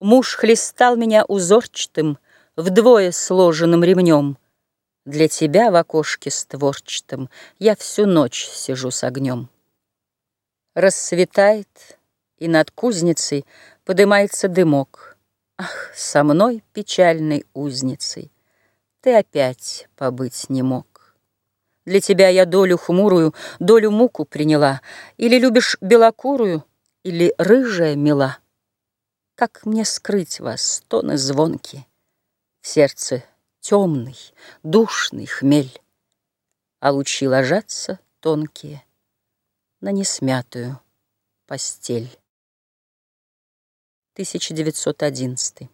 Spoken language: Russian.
Муж хлестал меня узорчатым, Вдвое сложенным ремнем. Для тебя в окошке створчатом Я всю ночь сижу с огнем. Рассветает, и над кузницей Подымается дымок. Ах, со мной, печальной узницей, Ты опять побыть не мог. Для тебя я долю хмурую, Долю муку приняла. Или любишь белокурую, Или рыжая мила. Как мне скрыть вас, стоны звонкие? В сердце темный, душный хмель, А лучи ложатся тонкие На несмятую постель. 1911